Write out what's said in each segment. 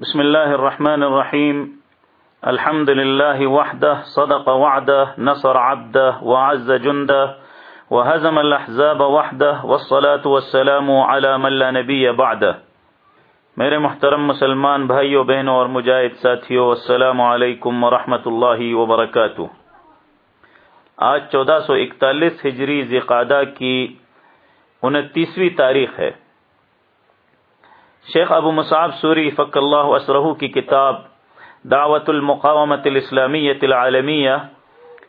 بسم الله الرحمن الرحيم الحمد لله وحده صدق وعده نصر عبده وعز جنده وهزم الأحزاب وحده والصلاة والسلام على من لا نبي بعده میرے محترم مسلمان بھائیوں بہنوں اور مجاہد ساتھیوں السلام علیکم ورحمۃ اللہ وبرکاتہ. آج چودہ سو اکتالیس ہجری ذقادہ کی انتیسویں تاریخ ہے۔ شیخ ابو مصعب سوری فق اللہ اسرہ کی کتاب دعوت المقامت الاسلامیت العالمیہ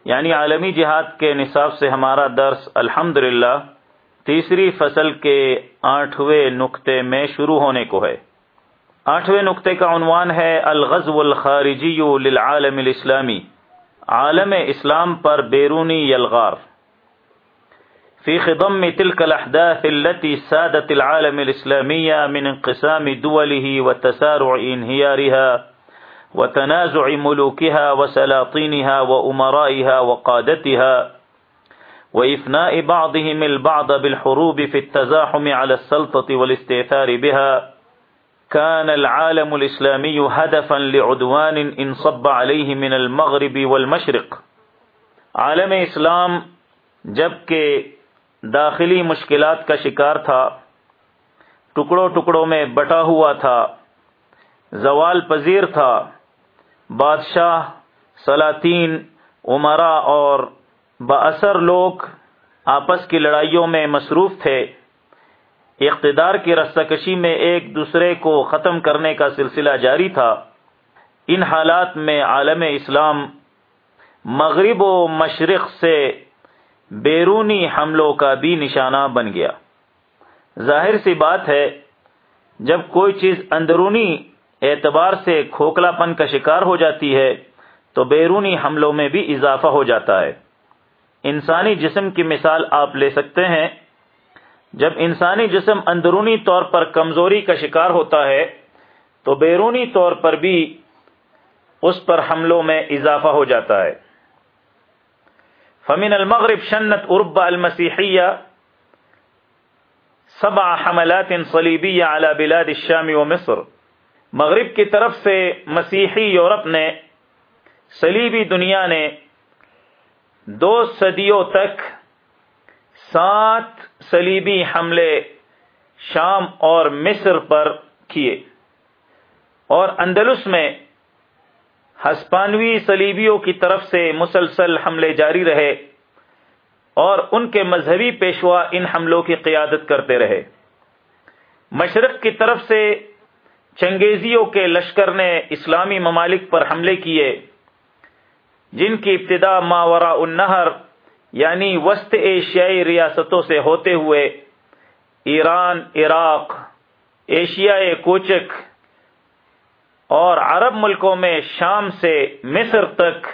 یعنی عالمی جہاد کے نصاب سے ہمارا درس الحمد تیسری فصل کے آٹھویں نقطے میں شروع ہونے کو ہے۔ آٹھویں نقطے کا عنوان ہے الغزو الخارجی للعالم الاسلامی، عالم اسلام پر بیرونی یلغار۔ في خضم تلك الأحداث التي سادت العالم الإسلامية من انقسام دوله وتسارع انهيارها وتنازع ملوكها وسلاطينها وأمرائها وقادتها وإفناء بعضهم البعض بالحروب في التزاحم على السلطة والاستئثار بها كان العالم الإسلامي هدفا لعدوان انصب عليه من المغرب والمشرق. عالم اسلام جبکہ داخلی مشکلات کا شکار تھا۔ ٹکڑوں ٹکڑوں میں بٹا ہوا تھا۔ زوال پذیر تھا۔ بادشاہ، سلاطین، عمرا اور باثر لوگ آپس کی لڑائیوں میں مصروف تھے۔ اقتدار کی رستہ کشی میں ایک دوسرے کو ختم کرنے کا سلسلہ جاری تھا۔ ان حالات میں عالم اسلام مغرب و مشرق سے بیرونی حملوں کا بھی نشانہ بن گیا۔ ظاہر سی بات ہے، جب کوئی چیز اندرونی اعتبار سے کھوکھلا پن کا شکار ہو جاتی ہے، تو بیرونی حملوں میں بھی اضافہ ہو جاتا ہے۔ انسانی جسم کی مثال آپ لے سکتے ہیں، جب انسانی جسم اندرونی طور پر کمزوری کا شکار ہوتا ہے، تو بیرونی طور پر بھی اس پر حملوں میں اضافہ ہو جاتا ہے۔ فمن المغرب شنت اربا المسیحیہ سبع حملات صلیبیہ على بلاد الشام و مصر مغرب کی طرف سے مسیحی یورپ نے، صلیبی دنیا نے دو صدیوں تک سات صلیبی حملے شام اور مصر پر کیے۔ اور اندلس میں ہسپانوی سلیبیوں کی طرف سے مسلسل حملے جاری رہے اور ان کے مذہبی پیشوا ان حملوں کی قیادت کرتے رہے۔ مشرق کی طرف سے چنگیزیوں کے لشکر نے اسلامی ممالک پر حملے کیے، جن کی ابتدا ماورا النہر یعنی وسط ایشیائی ریاستوں سے ہوتے ہوئے ایران، عراق، ایشیائی کوچک اور عرب ملکوں میں شام سے مصر تک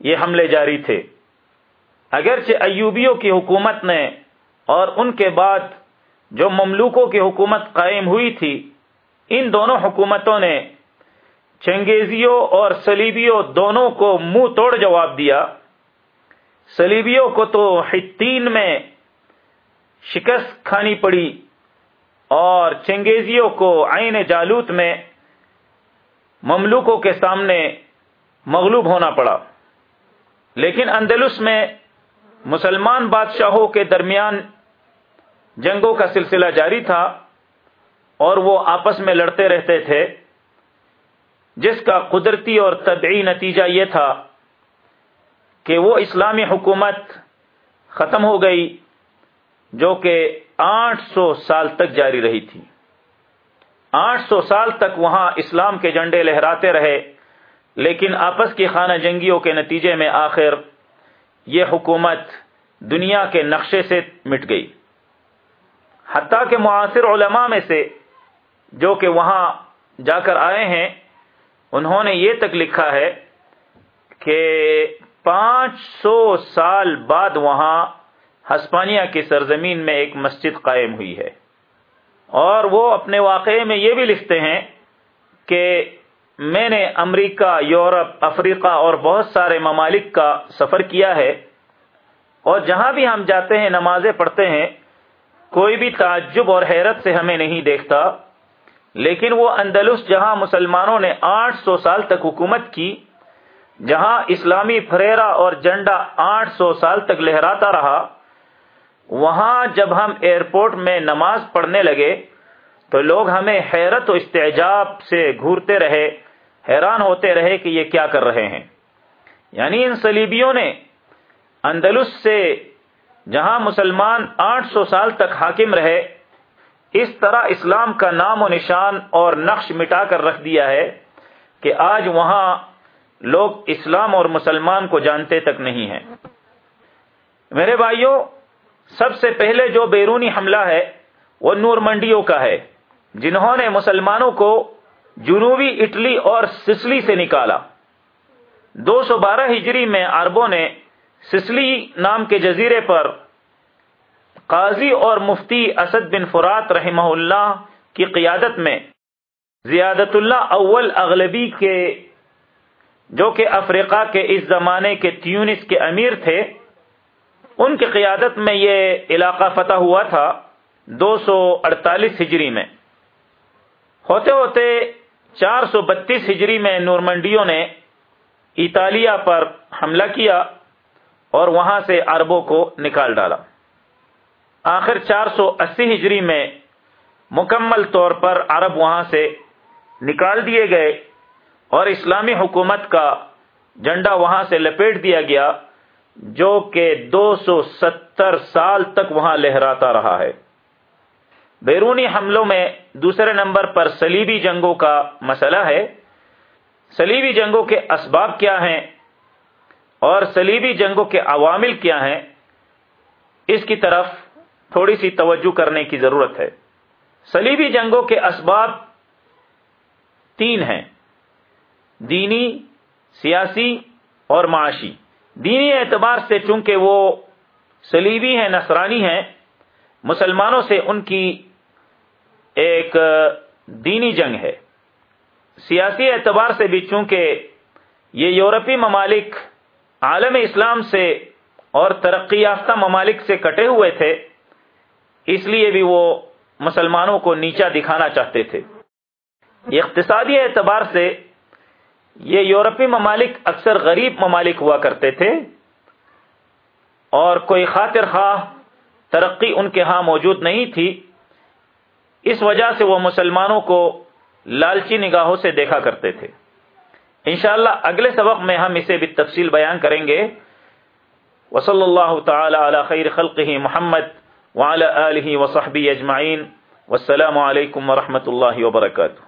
یہ حملے جاری تھے۔ اگرچہ ایوبیوں کی حکومت نے اور ان کے بعد جو مملوکوں کی حکومت قائم ہوئی تھی، ان دونوں حکومتوں نے چنگیزیوں اور سلیبیوں دونوں کو منہ توڑ جواب دیا۔ سلیبیوں کو تو حتین میں شکست کھانی پڑی اور چنگیزیوں کو عین جالوت میں مملوکوں کے سامنے مغلوب ہونا پڑا۔ لیکن اندلس میں مسلمان بادشاہوں کے درمیان جنگوں کا سلسلہ جاری تھا اور وہ آپس میں لڑتے رہتے تھے، جس کا قدرتی اور طبعی نتیجہ یہ تھا کہ وہ اسلامی حکومت ختم ہو گئی، جو کہ آٹھ سو سال تک جاری رہی تھی۔ آٹھ سو سال تک وہاں اسلام کے جھنڈے لہراتے رہے، لیکن آپس کی خانہ جنگیوں کے نتیجے میں آخر یہ حکومت دنیا کے نقشے سے مٹ گئی۔ حتیٰ کہ معاصر علماء میں سے جو کہ وہاں جا کر آئے ہیں، انہوں نے یہ تک لکھا ہے کہ پانچ سو سال بعد وہاں ہسپانیہ کی سرزمین میں ایک مسجد قائم ہوئی ہے۔ اور وہ اپنے واقعے میں یہ بھی لکھتے ہیں کہ میں نے امریکہ، یورپ، افریقہ اور بہت سارے ممالک کا سفر کیا ہے اور جہاں بھی ہم جاتے ہیں، نمازیں پڑھتے ہیں، کوئی بھی تعجب اور حیرت سے ہمیں نہیں دیکھتا۔ لیکن وہ اندلس، جہاں مسلمانوں نے آٹھ سو سال تک حکومت کی، جہاں اسلامی فریرا اور جنڈا آٹھ سو سال تک لہراتا رہا وہاں جب ہم ایئرپورٹ میں نماز پڑھنے لگے تو لوگ ہمیں حیرت و استعجاب سے گھورتے رہے، حیران ہوتے رہے کہ یہ کیا کر رہے ہیں۔ یعنی ان سلیبیوں نے اندلس سے جہاں مسلمان آٹھ سو سال تک حاکم رہے، اس طرح اسلام کا نام و نشان اور نقش مٹا کر رکھ دیا ہے کہ آج وہاں لوگ اسلام اور مسلمان کو جانتے تک نہیں ہیں۔ میرے بھائیوں سب سے پہلے جو بیرونی حملہ ہے، وہ نور منڈیوں کا ہے، جنہوں نے مسلمانوں کو جنوبی اٹلی اور سسلی سے نکالا۔ دو سو بارہ ہجری میں عربوں نے سسلی نام کے جزیرے پر قاضی اور مفتی اسد بن فرات رحمہ اللہ کی قیادت میں زیادت اللہ اول اغلبی کے، جو کہ افریقہ کے اس زمانے کے تیونس کے امیر تھے ان کی قیادت میں یہ علاقہ فتح ہوا تھا دو سو اڑتالیس ہجری میں۔ ہوتے ہوتے چار سو بتیس ہجری میں نورمنڈیوں نے اطالیہ پر حملہ کیا اور وہاں سے عربوں کو نکال ڈالا۔ آخر چار سو اسی ہجری میں مکمل طور پر عرب وہاں سے نکال دیے گئے اور اسلامی حکومت کا جنڈا وہاں سے لپیٹ دیا گیا۔ جو کہ دو سو ستر سال تک وہاں لہراتا رہا ہے۔ بیرونی حملوں میں دوسرے نمبر پر سلیبی جنگوں کا مسئلہ ہے۔ سلیبی جنگوں کے اسباب کیا ہیں اور سلیبی جنگوں کے عوامل کیا ہیں، اس کی طرف تھوڑی سی توجہ کرنے کی ضرورت ہے۔ سلیبی جنگوں کے اسباب تین ہیں۔ دینی، سیاسی اور معاشی۔ دینی اعتبار سے چونکہ وہ سلیبی ہیں، نصرانی ہیں، مسلمانوں سے ان کی ایک دینی جنگ ہے۔ سیاسی اعتبار سے بھی چونکہ یہ یورپی ممالک عالم اسلام سے اور ترقی یافتہ ممالک سے کٹے ہوئے تھے، اس لیے بھی وہ مسلمانوں کو نیچا دکھانا چاہتے تھے۔ اقتصادی اعتبار سے یہ یورپی ممالک اکثر غریب ممالک ہوا کرتے تھے اور کوئی خاطر خواہ ترقی ان کے ہاں موجود نہیں تھی۔ اس وجہ سے وہ مسلمانوں کو لالچی نگاہوں سے دیکھا کرتے تھے۔ انشاءاللہ اگلے سبق میں ہم اسے بھی تفصیل بیان کریں گے۔ وصلی اللہ تعالی علی خیر خلقہ محمد وعلی آلہ وصحبہ اجمعین۔ والسلام علیکم ورحمۃ اللہ وبرکاتہ۔